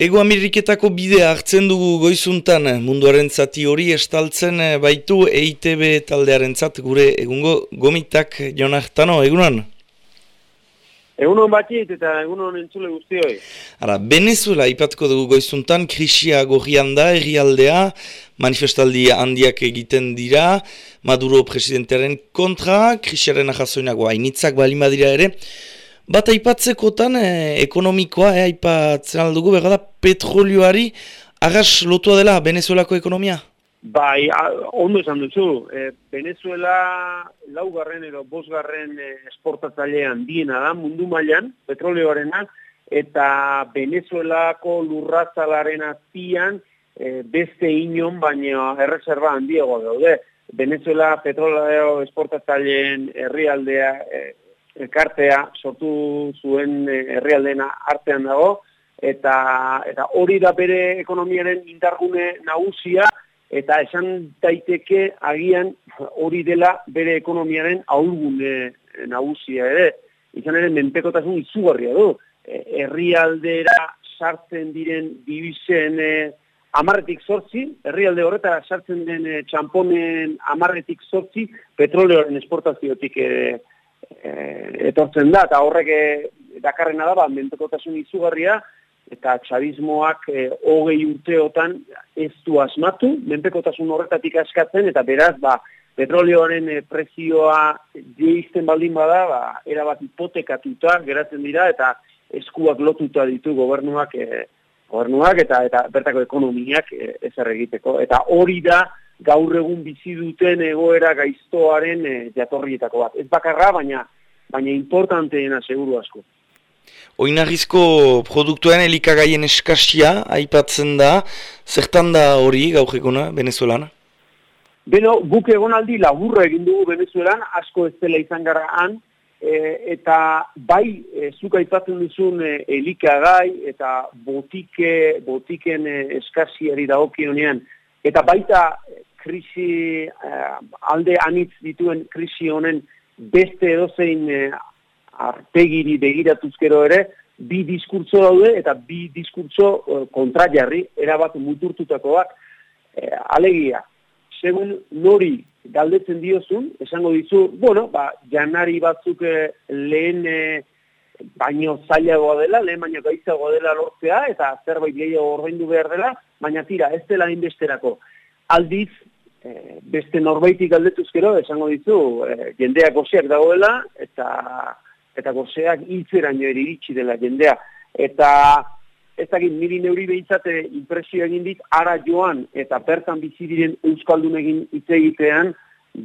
Ego Ameriketako bidea hartzen dugu goizuntan munduaren zati hori estaltzen baitu EITB taldearen zat gure egungo gomitak jonartano, egunan? Egunon batit eta egunon entzule guztioi. Ara, Venezuela ipatko dugu goizuntan, krisia gorrian da, errialdea, manifestaldi handiak egiten dira, Maduro presidentearen kontra, krisiaren ahazoinago hainitzak balima dira ere, Bat aipatzekotan eh, ekonomikoa, eh, aipatzen aldugu, berda petrolioari agas lotua dela Venezuelako ekonomia? Bai, ondo esan duzu, eh, Venezuela laugarren edo bosgarren esportatzailean diena da mundu mailan petrolioarena, eta Venezuelako lurrazalaren azpian eh, beste inon, baina erreserba handiago daude. Venezuela petroleo esportatzaileen herrialdea elkartea sortu zuen eh, herrialdena artean dago eta eta hori da bere ekonomiaren indargune nagusia eta esan daiteke agian hori dela bere ekonomiaren ahulgune eh, nagusia ere. Izan ere menpekotasun izugarria du. E, herrialdera sartzen diren dibizen e, amarretik sortzi, herrialde horretara sartzen den e, txamponen amarretik sortzi, petroleoaren esportaziotik e, etortzen da, eta horrek eh, dakarrena da, ba, mentekotasun izugarria, eta txabismoak e, hogei urteotan ez du asmatu, menpekotasun horretatik askatzen, eta beraz, ba, petrolioaren e, prezioa jeizten baldin bada, ba, erabat hipotekatuta geratzen dira, eta eskuak lotuta ditu gobernuak, e, gobernuak eta eta bertako ekonomiak e, ez egiteko. Eta hori da, gaur egun bizi duten egoera gaiztoaren e, jatorrietako bat. Ez bakarra, baina baina importanteena seguru asko. Oinarrizko produktuen elikagaien eskasia aipatzen da, zertan da hori gaur eguna Venezuelan? Beno, guk egonaldi laburra egin dugu Venezuelan, asko ez dela izan gara han, e, eta bai, e, zuk aipatzen duzun e, elikagai eta botike, botiken e, eskasiari da okionean, eta baita krisi eh, alde anitz dituen krisi honen beste edozein eh, arpegiri begiratuzkero ere, bi diskurtso daude eta bi diskurtso eh, kontra jarri, erabat muturtutakoak eh, alegia. Segun nori galdetzen diozun, esango dizu, bueno, ba, janari batzuk eh, lehen eh, baino zailagoa dela, lehen baino gaizagoa dela lortzea, eta zerbait gehiago ordaindu behar dela, baina tira, ez dela inbesterako. Aldiz, e, beste norbaitik aldetuzkero, esango ditu, e, jendeak gozeak dagoela, eta eta gozeak hiltzeraino iritsi dela jendea. Eta ez dakit, niri neuri behintzate impresio egin dit, ara joan eta bertan bizi diren euskaldun egin hitz egitean,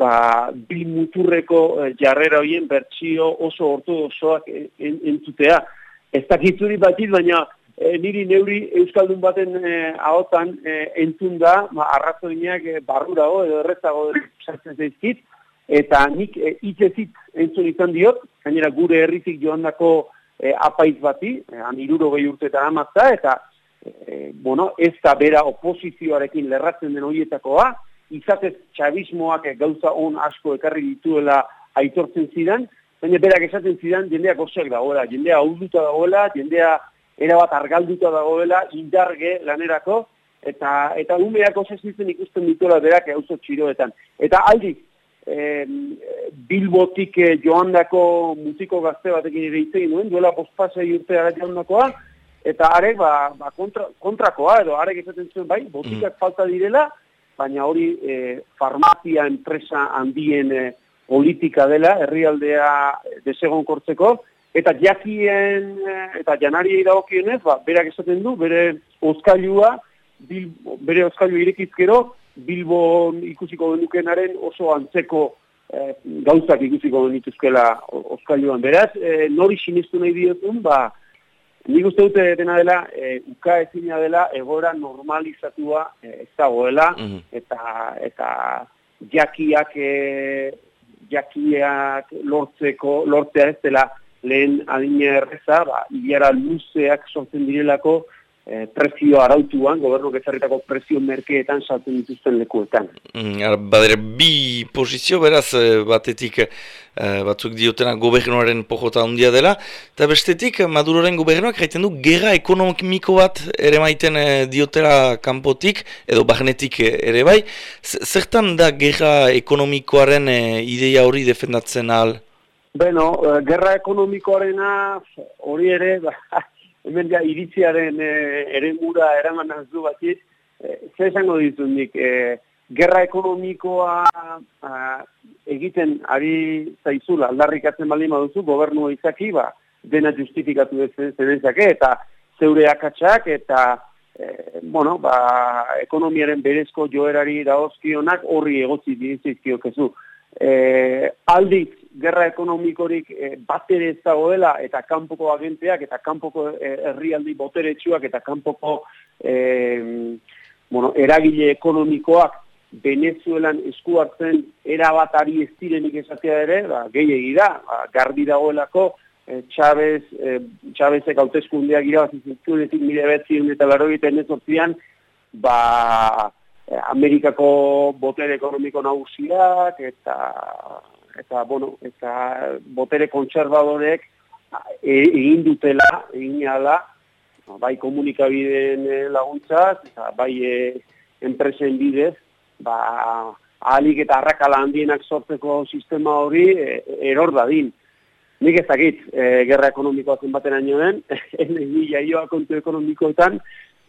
ba, bi muturreko jarrera horien bertsio oso ortodoxoak entzutea. Ez dakit batit, baina e, niri neuri Euskaldun baten e, ahotan e, entzun da, ba, arrazoinak e, barrurago edo errezago sartzen zaizkit, eta nik e, itzezit entzun izan diot, gainera gure herrizik joan dako e, apaiz bati, e, aniruro gehi urte eta amazta, eta e, bueno, ez da bera oposizioarekin lerratzen den horietakoa, izatez txabismoak gauza on asko ekarri dituela aitortzen zidan, baina berak esaten zidan jendea gozeak dagoela, jendea hauduta dagoela, jendea erabat argalduta dagoela indarge lanerako, eta eta umeak osesitzen ikusten dituela berak auzo txiroetan. Eta aldi, eh, bilbotik eh, joandako mutiko gazte batekin ere itzegin nuen, duela postpasei urte ara joandakoa, eta are ba, ba kontra, kontrakoa, edo are esaten zuen bai, botikak mm. falta direla, baina hori eh, farmazia enpresa handien eh, politika dela, herrialdea desegon kortzeko, Eta jakien, eh, eta janari dagokionez, ba, berak esaten du, bere oskailua, bil, bere oskailu irekizkero, Bilbo ikusiko genukenaren oso antzeko eh, gauzak ikusiko genituzkela oskailuan. Beraz, eh, nori sinestu nahi diotun, ba, nik uste dute dena dela, e, uka ezina dela, egora normalizatua e, ez dagoela, mhm. eta, eta jakiak, e, jakiak lortzeko, lortzea ez dela, lehen adina erreza, ba, ilara luzeak sortzen direlako, e, prezio arautuan, gobernu gezarritako prezio merkeetan saltzen dituzten lekuetan. Mm, badere, bi posizio, beraz, eh, batetik e, batzuk diotena gobernuaren pojota handia dela, eta bestetik, Maduroren gobernuak gaiten du, gera ekonomiko bat ere maiten diotela kanpotik, edo bagnetik ere bai, zertan da gera ekonomikoaren ideia hori defendatzen ahal? Beno, gerra ekonomikoarena hori ere, ba, hemen ja iritziaren e, ere mura eraman nazu batit, e, zer esango ditut nik, e, gerra ekonomikoa egiten ari zaizula, aldarrikatzen baldin baduzu, gobernu izaki, ba, dena justifikatu zenezake, eta zeure akatsak, eta e, bueno, ba, ekonomiaren berezko joerari daozkionak horri egotzi dizizkiokezu. E, aldiz, gerra ekonomikorik e, bat ere ez dagoela eta kanpoko agenteak eta kanpoko eh, herrialdi boteretsuak eta kanpoko e, bueno, eragile ekonomikoak Venezuelan esku hartzen erabatari ez direnik esatea ere, ba, gehiagi da, ba, garbi dagoelako, e, Chavez, e, Chavezek hautezkundeak irabazizunetik mire betzien eta laro egiten ba, Amerikako botere ekonomiko nagusiak eta eta bueno, eta botere kontserbadorek e, egin dutela, egin ala, bai komunikabideen e, laguntzaz, eta bai e, enpresen bidez, ba, ahalik eta arrakala handienak sortzeko sistema hori e, eror dadin. Nik ez dakit, e, gerra ekonomikoa zenbaten ainoen, eni jaioa kontu ekonomikoetan,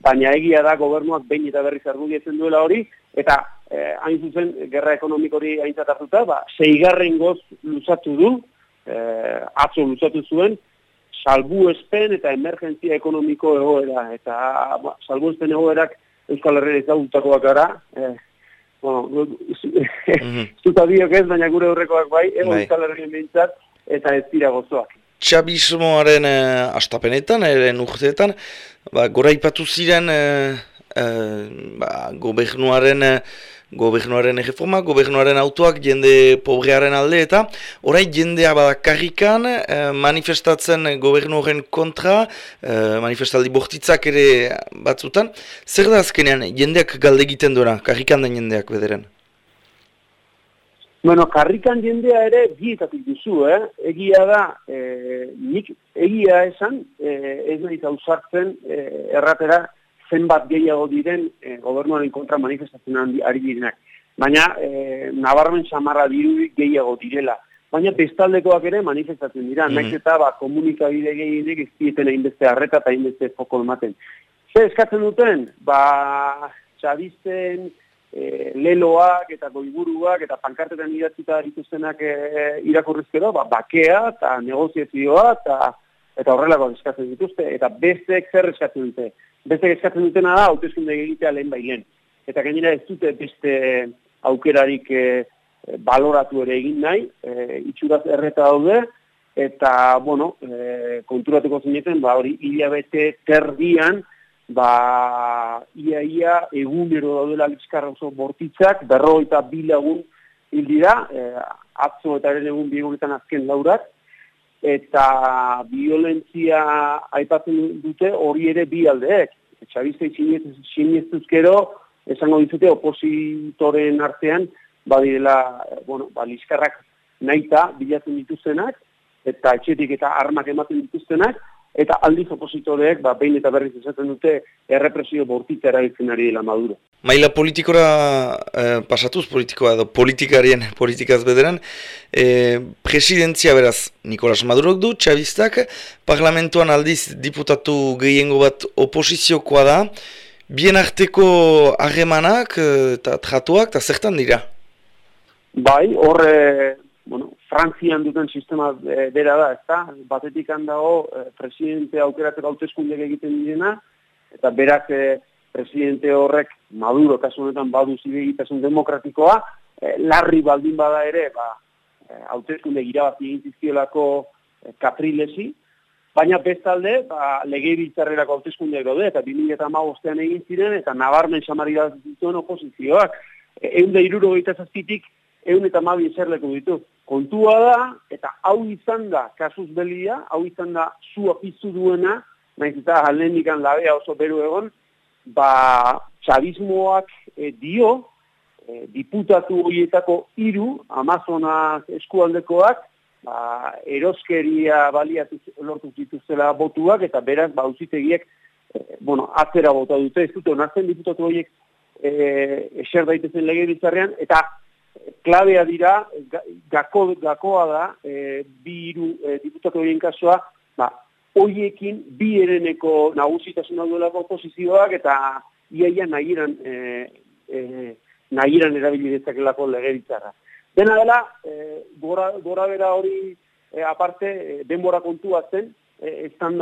baina egia da gobernuak behin eta berriz argudietzen duela hori, eta eh, hain zuzen, gerra ekonomikori aintzat hartuta, ba, seigarren goz luzatu du, eh, atzo luzatu zuen, salbu espen eta emergentzia ekonomiko egoera, eta ba, salbu espen egoerak Euskal Herrera ezagutakoak gara, eh, bueno, zuta biok ez, baina gure horrekoak bai, ego bai. Euskal Herrera bintzat, eta ez dira gozoak. Txabismoaren eh, astapenetan, eren urteetan, ba, gora ipatu ziren eh, eh, ba, gobernuaren eh, gobernuaren erreforma, gobernuaren autoak jende pobrearen alde eta orai jendea badakarrikan eh, manifestatzen gobernu horren kontra, eh, manifestaldi bortitzak ere batzutan. Zer da azkenean jendeak galde egiten duena, karrikan den jendeak bederen? Bueno, karrikan jendea ere bietatik duzu, eh? Egia da, eh, nik egia esan, eh, ez nahi zauzartzen eh, erratera zenbat gehiago diren eh, gobernuaren kontra manifestatzen ari direnak. Baina, eh, nabarmen samarra dirudik gehiago direla. Baina bestaldekoak ere manifestatzen dira, mm -hmm. eta ba, komunikabide gehienek ez dieten hainbeste harreta eta hainbeste foko ematen. Zer eskatzen duten? Ba, txabizten, e, leloak eta goiburuak eta pankartetan idatzita dituztenak e, irakurrizkero, ba, bakea eta negoziazioa eta eta horrelako eskatzen dituzte, eta besteek zer eskatzen dute. Besteek eskatzen dutena da, hautezkunde egitea lehen bailen. Eta gainera ez dute beste aukerarik e, baloratu ere egin nahi, e, itxuraz erreta daude, eta, bueno, e, konturatuko zineten, ba, hori hilabete terdian, ba, ia ia egunero daudela lizkarra oso bortitzak, berro eta bilagun hil dira, e, atzo eta ere egun biegunetan azken laurak, eta violentzia aipatzen dute hori ere bi aldeek. Txabizte sinestuzkero, esango ditute opositoren artean, badirela, bueno, ba, lizkarrak naita bilatzen dituztenak, eta etxetik eta armak ematen dituztenak, eta aldiz opositoreek ba, behin eta berriz esaten dute errepresio bortita erabiltzen ari dela maduro. Maila politikora eh, pasatuz politikoa edo politikarien politikaz bederan, eh, presidentzia beraz Nikolas Madurok du, txabistak, parlamentuan aldiz diputatu gehiengo bat oposiziokoa da, bien arteko harremanak eh, eta tratuak, eta zertan dira? Bai, horre, bueno, Frantzian duten sistema e, bera da, ezta? Batetik handago e, presidente aukeratzeko hauteskundek egiten direna, eta berak e, presidente horrek Maduro kasu honetan badu zibegitasun demokratikoa, e, larri baldin bada ere, ba, e, hauteskunde irabazi egin zizkiolako e, kaprilesi, baina bestalde, ba, lege biltzarrerako hauteskundeak daude, eta 2008an egin ziren, eta nabarmen samari da zituen oposizioak. E, egun da iruro zazpitik, egun eta mabi eserleku ditu. Kontua da, eta hau izan da, kasuz belia, hau izan da, zua piztu duena, nahiz eta alenikan labea oso beru egon, ba, txabismoak e, dio, e, diputatu horietako hiru Amazonas eskualdekoak, ba, eroskeria baliatu lortu zituztela botuak, eta beraz, ba, uzitegiek, e, bueno, atzera bota dute, ez dute, onartzen diputatu horiek e, eser daitezen lege eta klabea dira, gako, gakoa da, e, bi hiru e, diputatu horien kasua, ba, hoiekin bi ereneko nagusitasuna duelako oposizioak eta iaia nahiran e, e, nahiran erabili dezakelako legeritzarra. Dena dela, e, gora, gora bera hori e, aparte, e, denbora kontua zen, e, estan